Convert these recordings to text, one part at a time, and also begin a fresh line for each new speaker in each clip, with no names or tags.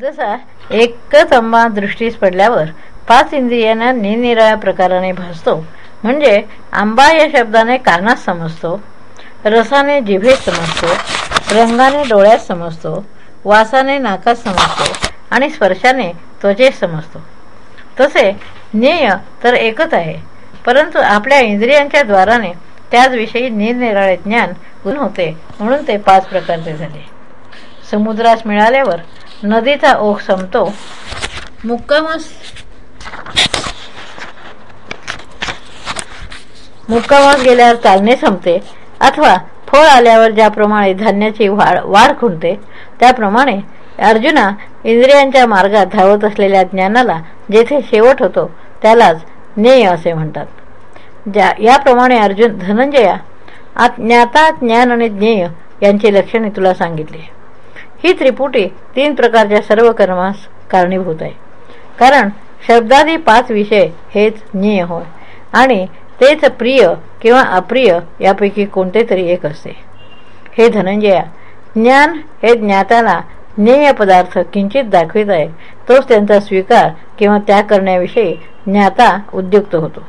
जसा एकच आंबा दृष्टीस पडल्यावर पाच इंद्रियांना निरनिराळ्या प्रकाराने भासतो. म्हणजे आंबा या शब्दाने कानात समजतो रसाने जिभेत समजतो रंगाने डोळ्यात समजतो वासाने नाकात समजतो आणि स्पर्शाने त्वचेत समजतो. तसे ज्ञेय तर एकच आहे परंतु आपल्या इंद्रियांच्या द्वाराने त्याचविषयी निरनिराळे ज्ञान गुण होते म्हणून ते पाच प्रकारचे झाले. समुद्रास मिळाल्यावर नदीचा ओघ संपतो. मुक्कामास मुक्कामास गेल्यावर चालणे संपते. अथवा फळ आल्यावर ज्याप्रमाणे धान्याची वाढ वाढ खुंटते त्याप्रमाणे अर्जुना इंद्रियांच्या मार्गात धावत असलेल्या ज्ञानाला जेथे शेवट होतो त्यालाच ज्ञेय असे म्हणतात. ज्या याप्रमाणे अर्जुन धनंजया ज्ञाता ज्ञान आणि ज्ञेय यांची लक्षणे तुला सांगितली. ही त्रिपुटी तीन प्रकारच्या सर्व कर्मास कारणीभूत आहे. कारण शब्दादी पाच विषय हेच ज्ञेय होय. आणि तेच प्रिय किंवा अप्रिय यापैकी कोणते तरी एक असते. हे धनंजया ज्ञान हे ज्ञाताला ज्ञेय पदार्थ किंचित दाखवित आहे. तोच त्यांचा स्वीकार किंवा त्याग करण्याविषयी ज्ञाता उद्युक्त होतो.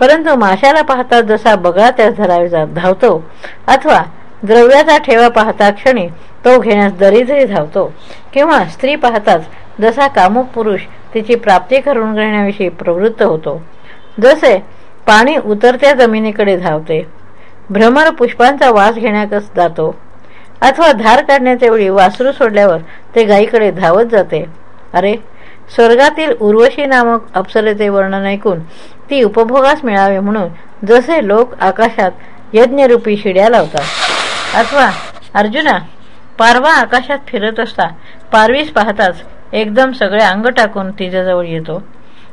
परंतु माशाला पाहता जसा बगळा त्यास धरावे धावतो अथवा द्रव्याचा ठेवा पाहता क्षणी तो घेण्यास दरिद्री धावतो. किंवा स्त्री पाहताच जसा कामुक पुरुष तिची प्राप्ती करून घेण्याविषयी प्रवृत्त होतो. जसे पाणी उतरत्या जमिनीकडे धावते. भ्रमर पुष्पांचा वास घेण्याकच जातो. अथवा धार काढण्याच्या वेळी वासरू सोडल्यावर ते गायीकडे धावत जाते. अरे स्वर्गातील उर्वशी नामक अप्सरेचे वर्णन ऐकून ती उपभोगास मिळावे म्हणून जसे लोक आकाशात यज्ञरूपी शिड्या लावतात. अथवा अर्जुना पारवा आकाशात फिरत असता पारवीस पाहताच एकदम सगळे अंग टाकून तिच्याजवळ येतो.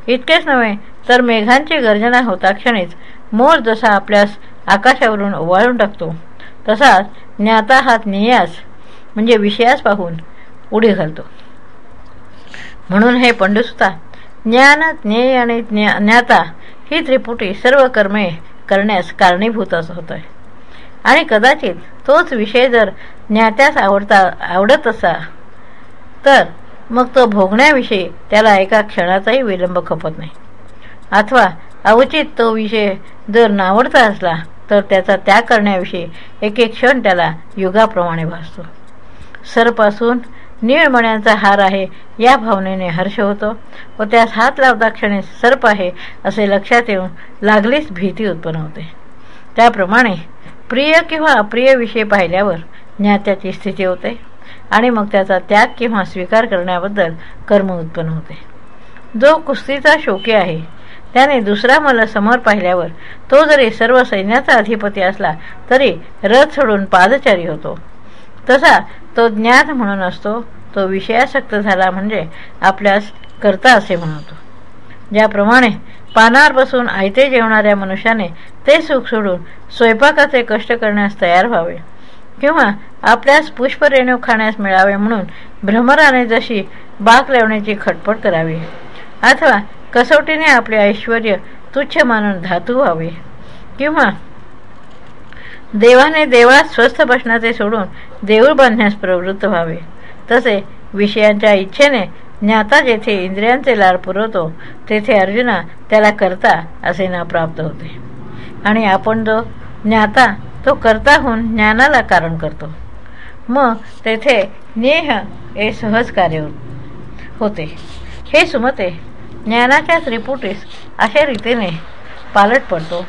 इतकेच नव्हे तर मेघांची गर्जना होता क्षणीच मोर जसा आपल्यास आकाशावरून ओवाळून टाकतो तसाच ज्ञाता हा ज्ञेयास म्हणजे विषयास पाहून उडी घालतो. म्हणून हे पंडुसुता ज्ञान ज्ञेय आणि ज्ञाता ही त्रिपुटी सर्व कर्मे करण्यास कारणीभूत असं होत आहे आणि कदाचित तोच विषय जर ज्ञात्यास आवडता आवडत असा तर मग तो भोगण्याविषयी त्याला एका क्षणाचाही विलंब खपत नाही. अथवा अवचित तो विषय जर नावडता असला तर त्याचा त्याग करण्याविषयी एक एक क्षण त्याला युगाप्रमाणे भासतो. सरपासून निळमण्याचा हार आहे या भावनेने हर्ष होतो व त्यास हात लावता क्षणी सर्प आहे असे लक्षात येऊन लागलीच भीती उत्पन्न होते. त्याप्रमाणे प्रिय किंवा अप्रिय विषय पाहिल्यावर ज्ञात्याची स्थिती होते आणि मग त्याचा त्याग किंवा स्वीकार करण्याबद्दल कर्म उत्पन्न होते. जो कुस्तीचा शोकी आहे त्याने दुसरा मला समोर पाहिल्यावर तो जरी सर्व सैन्याचा अधिपती असला तरी रथ सोडून पादचारी होतो. तसा तो ज्ञात म्हणून असतो तो विषयासक्त झाला म्हणजे आपल्यास करता असे म्हणतो. ज्याप्रमाणे पानावर बसून आयते जेवणाऱ्या मनुष्याने ते सुख सोडून स्वयंपाकाचे कष्ट करण्यास तयार व्हावे. किंवा आपल्यास पुष्परेणू खाण्यास मिळावे म्हणून भ्रमराने जशी बाक लावण्याची खटपट करावी. अथवा कसोटीने आपले ऐश्वर तुच्छ मानून धातू व्हावे. किंवा देवाने देवळात स्वस्थ बसण्याचे सोडून देऊळ बांधण्यास प्रवृत्त व्हावे. तसे विषयांच्या इच्छेने ज्ञाता जेथे इंद्रियांचे लाड पुरवतो तेथे अर्जुना त्याला करता असे नाव प्राप्त होते. आणि आपण जो ज्ञाता तो करता होऊन ज्ञानाला कारण करतो. मग तेथे नेह हे सहज कार्य होते. हे सुमते ज्ञानाच्या त्रिपुटीस अशा रीतीने पालट पडतो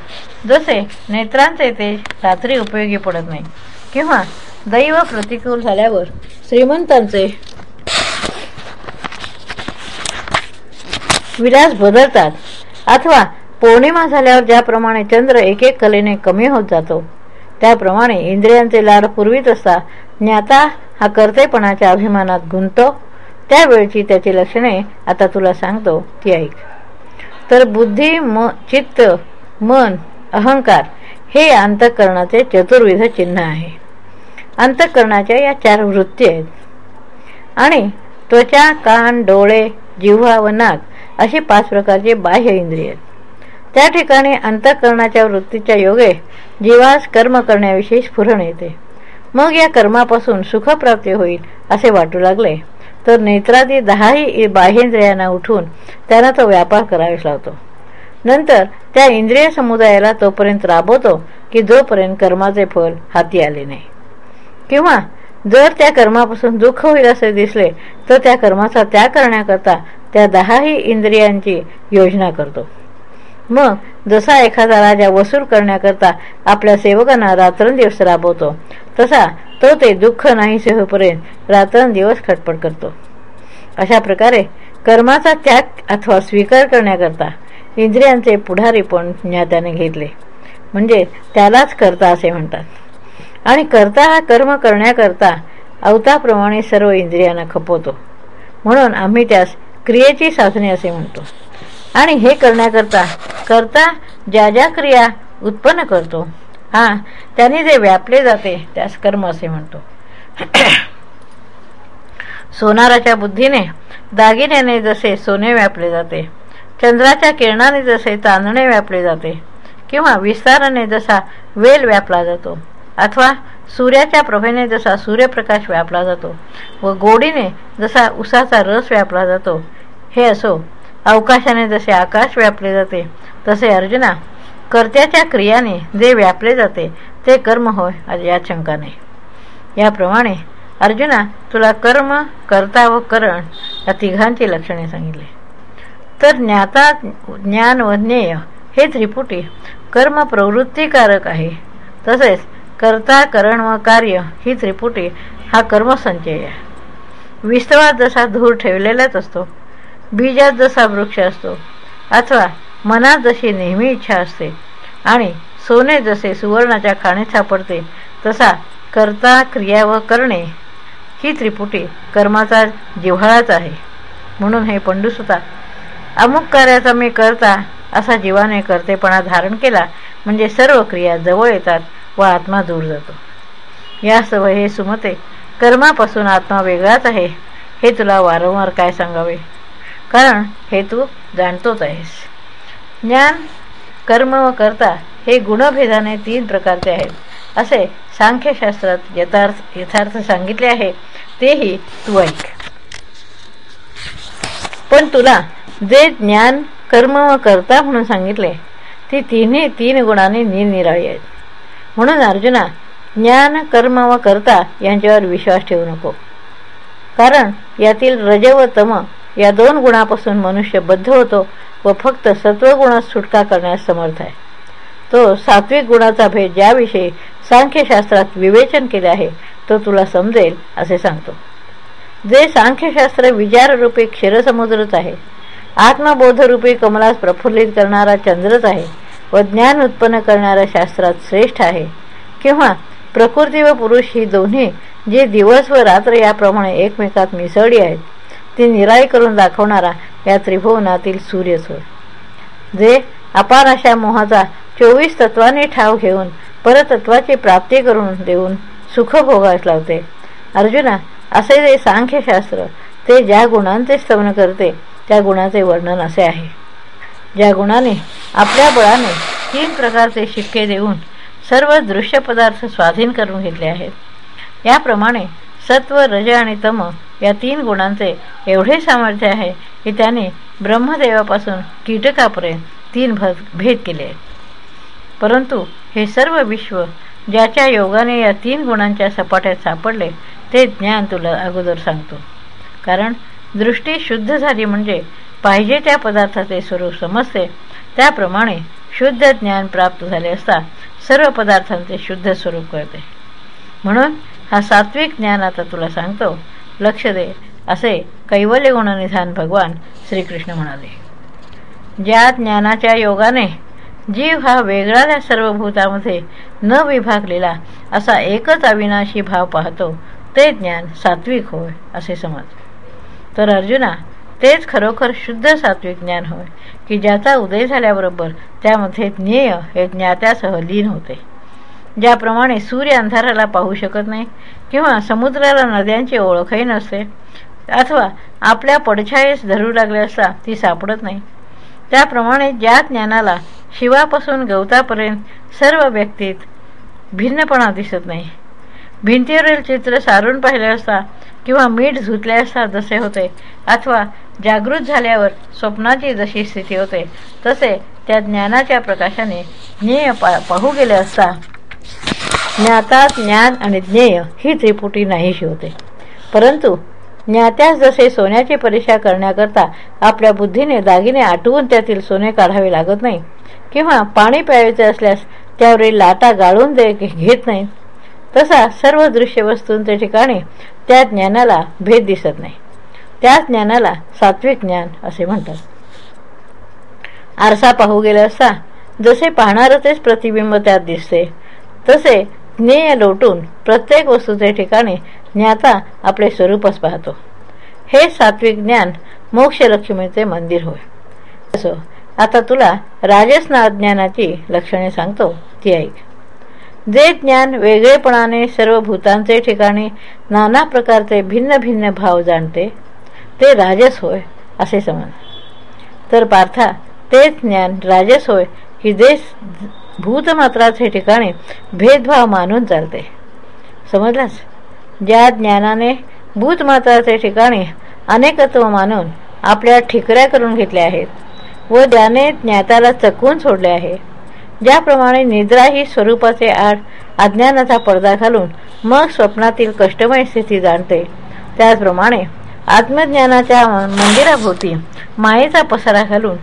जसे नेत्रांचे तेज रात्री उपयोगी पडत नाही. किंवा दैव प्रतिकूल झाल्यावर श्रीमंतांचे विलास बदलतात. अथवा पौर्णिमा झाल्यावर ज्याप्रमाणे चंद्र एक एक कलेने कमी होत जातो त्याप्रमाणे इंद्रियांचे लाड पुरवीत असता ज्ञाता हा कर्तेपणाच्या अभिमानात गुंतो त्यावेळची त्याची लक्षणे आता तुला सांगतो ती ऐक. तर बुद्धी म चित्त मन अहंकार हे अंतःकरणाचे चतुर्विध चिन्ह आहे. अंतःकरणाच्या या चार वृत्ती आहेत. आणि त्वचा कान डोळे जिव्हा व नाक अशी पाच प्रकारचे बाह्य इंद्रिय आहेत. त्या ठिकाणी अंतःकरणाच्या वृत्तीच्या योगे जीवास कर्म करण्याविषयी स्फुरण येते. मग या कर्मापासून सुखप्राप्ती होईल असे वाटू लागले. तर नेत्रादी दहाही बाह्येंद्रियांना उठून त्यांना तो व्यापार करावेच लावतो नंतर त्या इंद्रिय समुदायाला तोपर्यंत राबवतो की जोपर्यंत कर्माचे फल हाती आले नाही. किंवा जर त्या कर्मापासून दुःख होईल असे दिसले तर त्या कर्माचा त्याग करण्याकरता त्या दहाही इंद्रियांची योजना करतो. मग जसा एखादा राजा वसूल करण्याकरता आपल्या सेवकांना रात्रंदिवस राबवतो तसा तो ते दुःख नाहीसे होईपर्यंत रात्रंदिवस खटपट करतो. अशा प्रकारे कर्माचा त्याग अथवा स्वीकार करण्याकरता इंद्रियांचे पुढारी पण ज्ञात्याने घेतले. म्हणजे त्यालाच करता असे म्हणतात. आणि करता हा कर्म करण्याकरता अवताप्रमाणे सर्व इंद्रियांना खपवतो. म्हणून आम्ही त्यास क्रियेची साधने असे म्हणतो. आणि हे करण्याकरता करता ज्या ज्या क्रिया उत्पन्न करतो हा त्याने जे व्यापले जाते त्यास कर्म असे म्हणतो. सोनाराच्या बुद्धीने दागिन्याने जसे सोने व्यापले जाते चंद्राच्या किरणाने जसे चांदणे व्यापले जाते किंवा विस्ताराने जसा वेल व्यापला जातो अथवा सूर्याच्या प्रभेने जसा सूर्यप्रकाश व्यापला जातो व गोडीने जसा उसाचा रस व्यापला जातो हे असो अवकाशाने जसे आकाश व्यापले जाते तसे अर्जुना कर्त्याच्या क्रियाने जे व्यापले जाते ते कर्म होय या शंका नाही याप्रमाणे अर्जुना तुला कर्म कर्ता व करण या तिघांची लक्षणे सांगितले. तर ज्ञाता ज्ञान व ज्ञेय हे त्रिपुटी कर्म प्रवृत्तीकारक आहे. तसेच करता करण व कार्य ही त्रिपुटी हा कर्मसंचय आहे. विस्तवात जसा धूर ठेवलेलाच असतो बीजात जसा वृक्ष असतो अथवा मनात जशी नेहमी इच्छा असते आणि सोने जसे सुवर्णाच्या खाणीत सापडते तसा करता क्रिया व करणे ही त्रिपुटी कर्माचा जिव्हाळाच आहे. म्हणून हे पंडुसुता अमुक कार्याचा मी करता असा जीवाने करतेपणा धारण केला म्हणजे सर्व क्रिया जवळ येतात व आत्मा दूर जातो. यासह हे सुमते कर्मापासून आत्मा वेगळाच आहे. हे तुला वारंवार काय सांगावे? कारण हे तू जाणतोच आहेस. ज्ञान कर्म व कर्ता हे गुणभेदाने तीन प्रकारचे आहेत. असे सांख्यशास्त्रात यथार्थ यथार्थ सांगितले आहे. तेही तू ऐक. पण तुला जे ज्ञान कर्म व कर्ता म्हणून सांगितले ती तिन्ही तीन गुणांनी निरनिराळी आहेत. म्हणून अर्जुना ज्ञान कर्म व कर्ता यांच्यावर विश्वास ठेवू नको. कारण यातील रज व तम या दोन गुणापासून मनुष्य बद्ध होतो व फक्त सत्वगुणात सुटका करण्यास समर्थ आहे. तो सात्विक गुणाचा भेद ज्याविषयी सांख्यशास्त्रात विवेचन केले आहे तो तुला समजेल असे सांगतो. जे सांख्यशास्त्र विचाररूपी क्षीरसमुद्रच आहे आत्मबोधरूपी कमलास प्रफुल्लित करणारा चंद्रच आहे व ज्ञान उत्पन्न करणाऱ्या शास्त्रात श्रेष्ठ आहे. किंवा प्रकृती व पुरुष ही दोन्ही जे दिवस व रात्र याप्रमाणे एकमेकात मिसळली आहेत ती निराई करून दाखवणारा या त्रिभुवनातील सूर्यच होय जे अपार अशा मोहाचा चोवीस तत्वाने ठाव घेऊन परतत्वाची प्राप्ती करून देऊन सुख भोगास लावते. अर्जुना असे जे सांख्यशास्त्र ते ज्या गुणांचे स्तवन करते त्या गुणाचे वर्णन असे आहे. ज्या गुणाने आपल्या बळाने तीन प्रकारचे शिक्के देऊन सर्व दृश्य पदार्थ स्वाधीन करून घेतले आहेत. याप्रमाणे सत्व रज आणि तम या तीन गुणांचे एवढे सामर्थ्य आहे की त्याने ब्रह्मदेवापासून कीटकापर्यंत तीन भेद केले आहेत. परंतु हे सर्व विश्व ज्याच्या योगाने या तीन गुणांच्या सपाट्यात सापडले ते ज्ञान तुला अगोदर सांगतो. कारण दृष्टी शुद्ध झाली म्हणजे पाहिजे त्या पदार्थाचे स्वरूप समजते. त्याप्रमाणे शुद्ध ज्ञान प्राप्त झाले असता सर्व पदार्थांचे शुद्ध स्वरूप कळते. म्हणून हा सात्विक ज्ञान आता तुला सांगतो. लक्ष दे असे कैवल्य गुणनिधान भगवान श्रीकृष्ण म्हणाले. ज्या ज्ञानाच्या योगाने जीव हा वेगळा त्या सर्व भूतामध्ये न विभागलेला असा एकच अविनाशी भाव पाहतो ते ज्ञान सात्विक होय असे समज तर अर्जुना तेच खरोखर शुद्ध सात्विक ज्ञान होय की ज्याचा उदय झाल्याबरोबर त्यामध्ये ज्ञेय हे ज्ञात्यासह लीन होते. ज्याप्रमाणे सूर्य अंधाराला पाहू शकत नाही किंवा समुद्राला नद्यांची ओळखही नसते अथवा आपल्या पडछायेस धरू लागले असता ती सापडत नाही. त्याप्रमाणे ज्या ज्ञानाला शिवापासून गवतापर्यंत सर्व व्यक्तीत भिन्नपणा दिसत नाही. भिंतीवरील चित्र सारून पाहिले असता किंवा मीठ झुतले असता जसे होते अथवा जागृत झाल्यावर स्वप्नाची जशी स्थिती होते तसे त्या ज्ञानाच्या प्रकाशाने ज्ञेय पाहू गेले असता ज्ञाता ज्ञान आणि ज्ञेय ही त्रिपुटी नाहीशी होते. परंतु ज्ञात्यास जसे सोन्याची परीक्षा करण्याकरता आपल्या बुद्धीने दागिने आटवून त्यातील सोने काढावे लागत नाही किंवा पाणी प्यायचे असल्यास त्यावरील लाटा गाळून दे घेत नाही तसा सर्व दृश्य वस्तूंच्या ठिकाणी त्या ज्ञानाला भेद दिसत नाही. त्या ज्ञानाला सात्विक ज्ञान असे म्हणतात. आरसा पाहू गेला असता जसे पाहणारचेच प्रतिबिंब त्यात दिसते. तसे ज्ञेय लोटून प्रत्येक वस्तूचे ठिकाणी ज्ञाता आपले स्वरूपच पाहतो. हे सात्विक ज्ञान मोक्षलक्ष्मीचे मंदिर होय. असो आता तुला राजस्ना ज्ञानाची लक्षणे सांगतो ती ऐक. जे ज्ञान वेगळेपणाने सर्व भूतांचे ठिकाणी नाना प्रकारचे भिन्न भिन्न भाव जाणते ते राजस होय असे समज. तर पार्था तेच ज्ञान राजस होय की जे भूतमात्राचे ठिकाणी भेदभाव मानून चालते. समजलास? ज्या ज्ञानाने भूतमात्राचे ठिकाणी अनेकत्व मानून आपल्या ठिकऱ्या करून घेतल्या आहेत व ज्याने ज्ञाताला चकवून सोडले आहे ज्याप्रमाणे निद्रा ही स्वरूपाचे आड अज्ञानाचा पडदा घालून मग स्वप्नातील कष्टमय स्थिती जाणते. त्याचप्रमाणे आत्मज्ञानाच्या मंदिराभोवती मायेचा पसारा घालून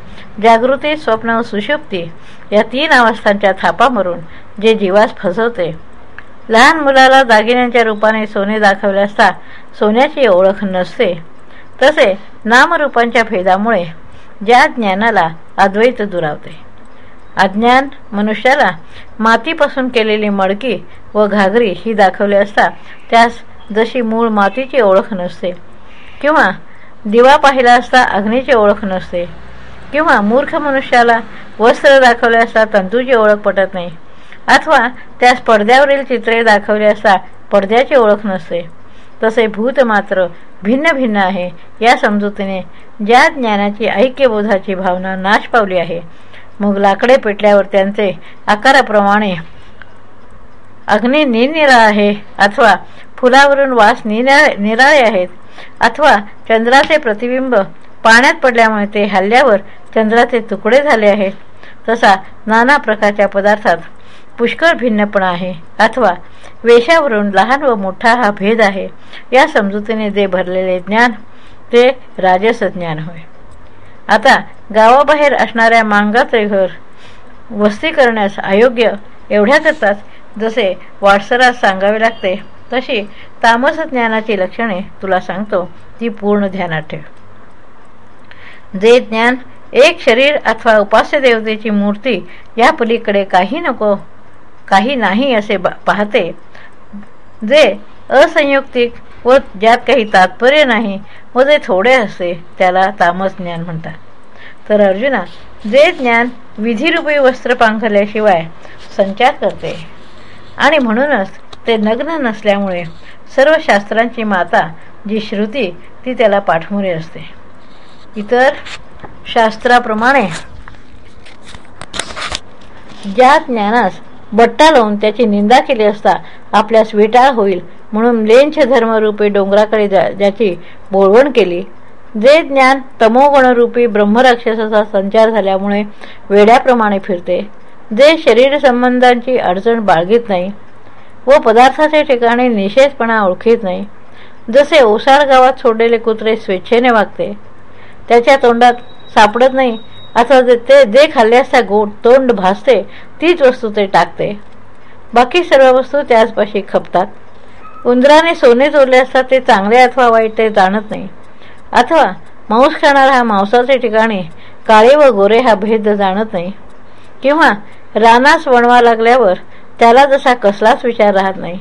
जागृती स्वप्न व सुशुप्ती या तीन अवस्थांच्या थापा मरून जे जीवास फसवते. लहान मुलाला दागिन्यांच्या रूपाने सोने दाखवले असता सोन्याची ओळख नसते. तसे नामरूपांच्या भेदामुळे ज्या ज्ञानाला अद्वैत दुरावते. अज्ञान मनुष्याला मातीपासून केलेली मडकी व घागरी ही दाखवली असता त्यास जशी मूळ मातीची ओळख नसते किंवा दिवा पाहिला असता अग्नीची ओळख नसते किंवा मूर्ख मनुष्याला वस्त्र दाखवले असता तंतूची ओळख पटत नाही अथवा त्यास पडद्यावरील चित्रे दाखवली असता पडद्याची ओळख नसते. तसे भूत मात्र भिन्न भिन्न आहे या समजुतीने ज्या ज्ञानाची ऐक्यबोधाची भावना नाश पावली आहे मग लाकडे पेटल्यावर त्यांचे आकाराप्रमाणे अग्नी निनिरा आहे अथवा फुलावरून वास निराळे आहेत अथवा चंद्राचे प्रतिबिंब पाण्यात पडल्यामुळे ते हल्ल्यावर चंद्राचे तुकडे झाले आहेत. तसा नाना प्रकारच्या पदार्थात पुष्कळ भिन्नपणा आहे. अथवा वेशावरून लहान व मोठा हा भेद आहे. या समजुतीने जे भरलेले ज्ञान ते राजस ज्ञान होय. आता गावाबाहेर असणाऱ्या मांगाचे घर वस्ती करण्यास अयोग्य एवढ्या करतात जसे वाटसरात सांगावे लागते तशी तामस ज्ञानाची लक्षणे तुला सांगतो ती पूर्ण ध्यानात ठेव. जे ज्ञान एक शरीर अथवा उपास्य देवतेची मूर्ती या पलीकडे काही नको काही नाही असे पाहते जे असंयुक्तिक व ज्यात काही तात्पर्य नाही व जे थोडे असते त्याला तामस ज्ञान म्हणतात. तर अर्जुना जे ज्ञान विधिरूपी वस्त्र पांघरल्याशिवाय संचार करते. आणि म्हणूनच ते नग्न नसल्यामुळे सर्व शास्त्रांची माता जी श्रुती ती त्याला पाठमोरी असते. इतर शास्त्राप्रमाणे ज्या ज्ञानास बट्टा लावून त्याची निंदा केली असता आपल्यास विटाळ होईल म्हणून लेंछ धर्मरूपी डोंगराकडे ज्याची बोळवण केली जे ज्ञान तमोगुणरूपी ब्रह्मराक्षसाचा संचार झाल्यामुळे वेड्याप्रमाणे फिरते जे शरीर संबंधांची अडचण बाळगीत नाही व पदार्थाचे ठिकाणी निषेधपणा ओळखीत नाही. जसे ओसाड गावात सोडलेले कुत्रे स्वेच्छेने वागते त्याच्या तोंडात सापडत नाही अथवा ते जे खाल्ल्यास त्या गो तोंड भासते तीच वस्तू ते टाकते. बाकी सर्व वस्तू त्याचपाशी खपतात. उंदराने सोने चोरले असता ते चांगले अथवा वाईट ते जाणत नाही. अथवा मांस खाणारा हा मांसाचे ठिकाणी काळे व गोरे हा भेद जाणत नाही. किंवा रानास वणवा लागल्यावर त्याला जसा कसलाच विचार राहत नाही.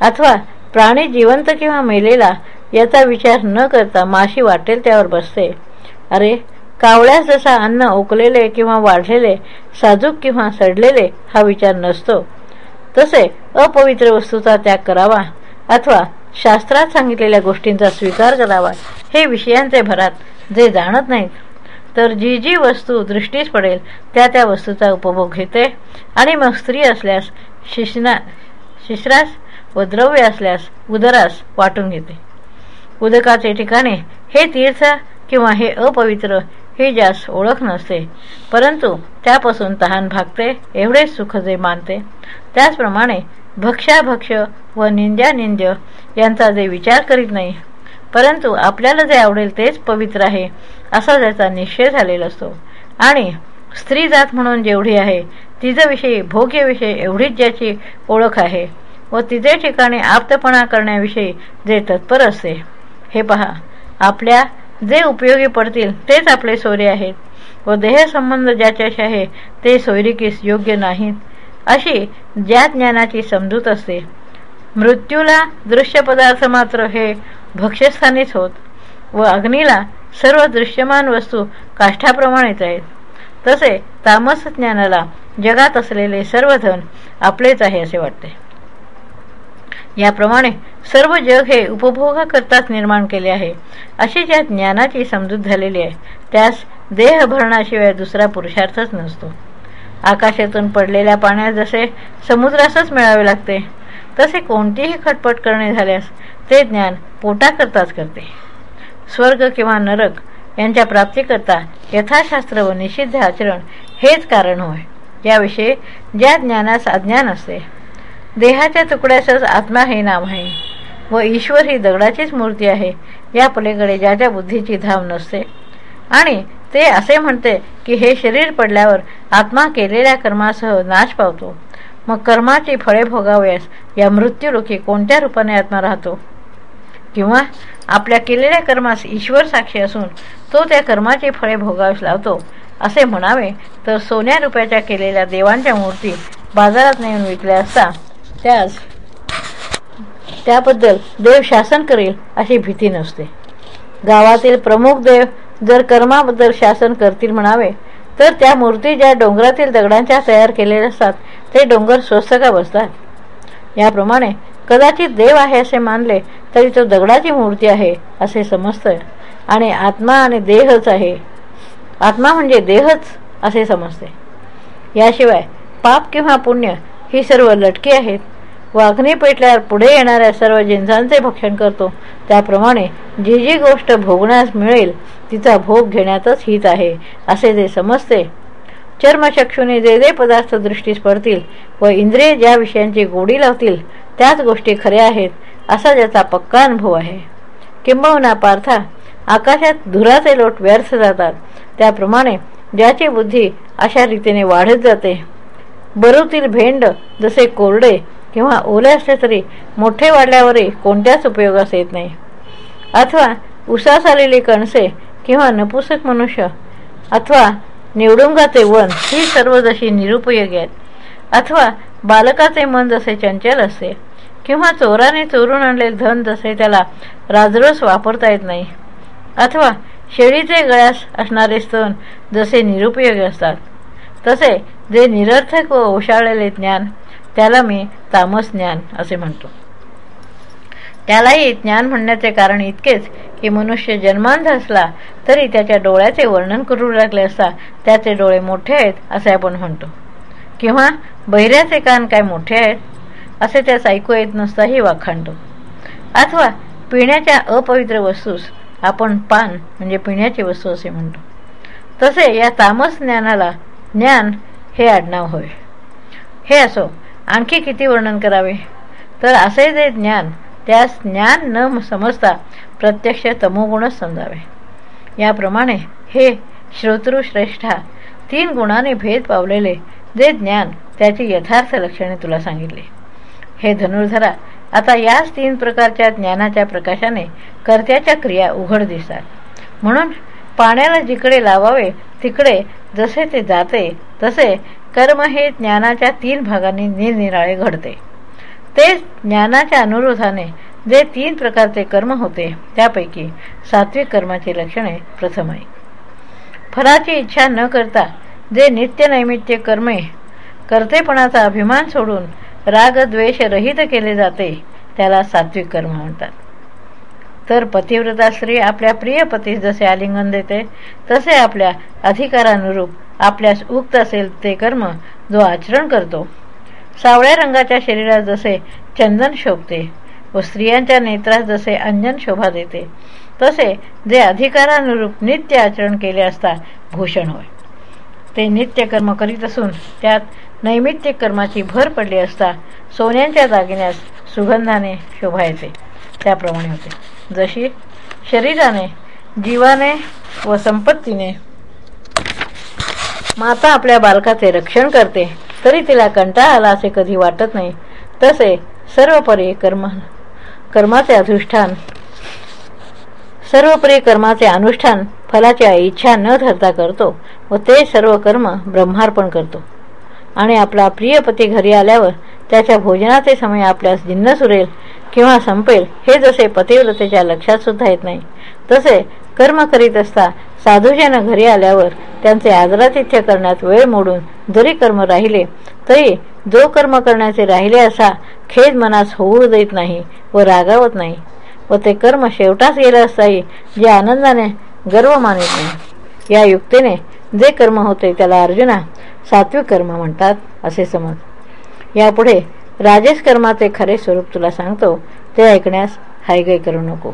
अथवा प्राणी जिवंत किंवा मेलेला याचा विचार न करता माशी वाटेल त्यावर बसते. अरे कावळ्यास जसा अन्न ओकलेले किंवा वाढलेले साजूक किंवा सडलेले हा विचार नसतो. तसे अपवित्र वस्तूचा त्याग करावा अथवा शास्त्रात सांगितलेल्या गोष्टींचा स्वीकार करावा हे विषयांचे भरात जे जाणत नाहीत. तर जी जी वस्तू दृष्टीस पडेल त्या त्या वस्तूचा उपभोग घेते आणि मग स्त्री असल्यास शिशना शिश्रास व द्रव्य असल्यास उदरास वाटून घेते. उदकाचे ठिकाणे हे तीर्थ किंवा हे अपवित्र ही ज्यास ओळख नसते परंतु त्यापासून तहान भागते एवढेच सुख जे मानते. त्याचप्रमाणे भक्ष्याभक्ष व निंद्यानिंद्य यांचा जे विचार करीत नाही परंतु आपल्याला जे आवडेल तेच पवित्र आहे असा त्याचा निश्चय झालेला असतो. आणि स्त्री जात म्हणून जेवढी आहे तिच्याविषयी भोग्यविषयी एवढीच ज्याची ओळख आहे व तिचे ठिकाणी आप्तपणा करण्याविषयी जे तत्पर असते. हे पहा आपल्या जे उपयोगी पडतील तेच आपले सोयरे आहेत व देहसंबंध ज्याच्याशी आहे ते सोयरिकीस योग्य नाहीत. अशी ज्या ज्ञानाची समजूत असते. मृत्यूला दृश्य पदार्थ मात्र हे भक्ष्यस्थानीच होत व अग्नीला सर्व दृश्यमान वस्तू काष्ठाप्रमाणेच आहेत. तसे तामस ज्ञानाला जगात असलेले सर्व धन आपलेच आहे असे वाटते. याप्रमाणे सर्व जग हे उपभोगाकरताच निर्माण केले आहे. अशी ज्या ज्ञानाची समजूत झालेली आहे त्यास देह भरणाशिवाय दुसरा पुरुषार्थच नसतो. आकाशातून पडलेल्या पाण्यात जसे समुद्रासच मिळावे लागते तसे कोणतीही खटपट करणे झाल्यास ते ज्ञान पोटाकरताच करते. स्वर्ग किंवा नरक यांच्या प्राप्तीकरता यथाशास्त्र व निषिद्ध आचरण हेच कारण होय. याविषयी ज्या ज्ञानास अज्ञान असते. देहाच्या तुकड्यासच आत्मा हे नाम आहे व ईश्वर ही दगडाचीच मूर्ती आहे. या पलीकडे ज्याच्या बुद्धीची धाव नसते. आणि ते असे म्हणते की हे शरीर पडल्यावर आत्मा केलेल्या कर्मासह नाश पावतो. मग कर्माची फळे भोगावयास या मृत्यूरोखी कोणत्या रूपाने आत्मा राहतो? किंवा आपल्या केलेल्या कर्मास ईश्वर साक्षी असून तो त्या कर्माची फळे भोगावीस लावतो. असे म्हणावे तर सोन्या रुपयाच्या केलेल्या देवांच्या मूर्ती बाजारात नेऊन विकल्या असता त्यास त्याबद्दल देव शासन करेल अशी भीती नसते. गावातील प्रमुख देव जर कर्माबद्दल शासन करतील म्हणावे तर त्या मूर्ती ज्या डोंगरातील दगडांच्या तयार केलेल्या असतात ते डोंगर स्वस्त का बसतात? याप्रमाणे कदाचित देव आहे असे मानले तरी तो दगडाची मूर्ती आहे असे समजतं आणि आत्मा आणि देहच आहे आत्मा म्हणजे देहच असे समजते. याशिवाय पाप किंवा पुण्य ही सर्व लटकी आहेत. वाघणी पेटल्यावर पुढे येणाऱ्या सर्व जिन्सांचे भक्षण करतो. त्याप्रमाणे जी जी गोष्ट भोगण्यास मिळेल तिचा भोग घेण्यातच हित आहे असे जे समजते. चर्मचक्षुने जे जे पदार्थ दृष्टीस पडतील व इंद्रिय ज्या विषयांची गोडी लावतील त्याच गोष्टी खऱ्या आहेत असा ज्याचा पक्का अनुभव आहे. किंबहुना पार्था आकाशात धुराचे लोट व्यर्थ जातात त्याप्रमाणे ज्याची बुद्धी अशा रीतीने वाढत जाते. बरूतील भेंड जसे कोरडे किंवा ओले असले तरी मोठे वाढल्यावरही कोणत्याच उपयोगास येत नाही. अथवा उसास आलेली कणसे किंवा नपुसक मनुष्य अथवा निवडुंगाचे वन ही सर्व जशी निरुपयोगी आहेत. अथवा बालकाचे मन जसे चंचल असते किंवा चोराने चोरून आणलेले धन जसे त्याला राजरोस वापरता येत नाही. अथवा शेळीचे गळ्यास असणारे स्तन जसे निरुपयोगी असतात तसे जे निरर्थक व ओशाळलेले ज्ञान त्याला मी तामस ज्ञान असे म्हणतो. त्यालाही ज्ञान म्हणण्याचे कारण इतकेच की मनुष्य जन्मांध असला तरी त्याच्या डोळ्याचे वर्णन करू लागले असता त्याचे डोळे मोठे आहेत असे आपण म्हणतो. किंवा बहिऱ्याचे कान काय मोठे आहेत असे त्यास ऐकू येत नसताही वाखाणतो. अथवा पिण्याच्या अपवित्र वस्तूस आपण पान म्हणजे पिण्याची वस्तू असे म्हणतो. तसे या तामस ज्ञानाला ज्ञान हे आडनाव होय. हे असो आणखी किती वर्णन करावे? तर असे जे ज्ञान त्यास ज्ञान न समजता प्रत्यक्ष तमोगुणच समजावे. याप्रमाणे हे श्रोतृश्रेष्ठा तीन गुणाने भेद पावलेले जे ज्ञान त्याची यथार्थ लक्षणे तुला सांगितले. हे धनुर्धरा आता याच तीन प्रकारच्या ज्ञानाच्या प्रकाशाने कर्त्याच्या क्रिया उघड दिसतात. म्हणून पाण्याला जिकडे लावावे तिकडे जसे ते जाते तसे कर्म हे ज्ञानाच्या तीन भागांनी निरनिराळे घडते. ते ज्ञानाच्या अनुरोधाने जे तीन प्रकारचे कर्म होते त्यापैकी सात्विक कर्माची लक्षणे प्रथम आहे. फळाची इच्छा न करता जे नित्यनैमित्य कर्मे कर्तेपणाचा अभिमान सोडून राग द्वेष रहित केले जाते त्याला सात्विक कर्म म्हणतात. तर पतिव्रता स्त्री आपल्या प्रिय पतीस जसे आलिंगन देते तसे आपल्या अधिकारानुरूप आपल्यास उक्त असेल ते कर्म जो आचरण करतो. सावळ्या रंगाच्या शरीरात जसे चंदन शोभते व स्त्रियांच्या नेत्रास जसे अंजन शोभा देते तसे जे अधिकारानुरूप नित्य आचरण केले असता भूषण होय. ते नित्य कर्म करीत असून त्यात नैमित्तिक कर्माची भर पडली असता सोन्यांच्या दागिन्यास सुगंधाने शोभा येते त्याप्रमाणे होते. जशी शरीराने जीवाने व संपत्तीने माता आपल्या बालकाचे रक्षण करते तरी तिला कंटाळा आला असे कधी वाटत नाही. तसे सर्वपरी कर्म कर्माचे अधिष्ठान सर्वपरी कर्माचे अनुष्ठान फलाच्या इच्छा न धरता करतो व ते सर्व कर्म ब्रह्मार्पण करतो. आणि आपला प्रिय पती घरी आल्यावर त्याच्या भोजनाचे समय आपल्यास जिन्नस उरेल किंवा संपेल हे जसे पतिव्रतेच्या लक्षात सुद्धा येत नाही. तसे कर्म करीत असता साधूजन घरी आल्यावर त्यांचे आदरातिथ्य करण्यात वेळ मोडून जरी कर्म राहिले तरी जो कर्म करण्याचे राहिले असा खेद मनास होऊ देत नाही व रागावत नाही. व ते कर्म शेवटाच गेलं असताही जे आनंदाने गर्व मानित नाही. या युक्तीने जे कर्म होते त्याला अर्जुना सात्विक कर्म म्हणतात असे समज. यापुढे राजेश कर्माचे खरे स्वरूप तुला सांगतो ते ऐकण्यास हायगय करू नको.